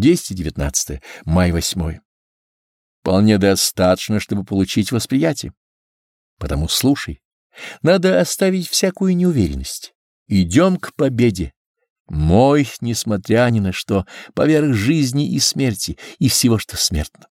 219. Май 8. Вполне достаточно, чтобы получить восприятие. Потому слушай. Надо оставить всякую неуверенность. Идем к победе. Мой, несмотря ни на что, поверх жизни и смерти и всего, что смертно.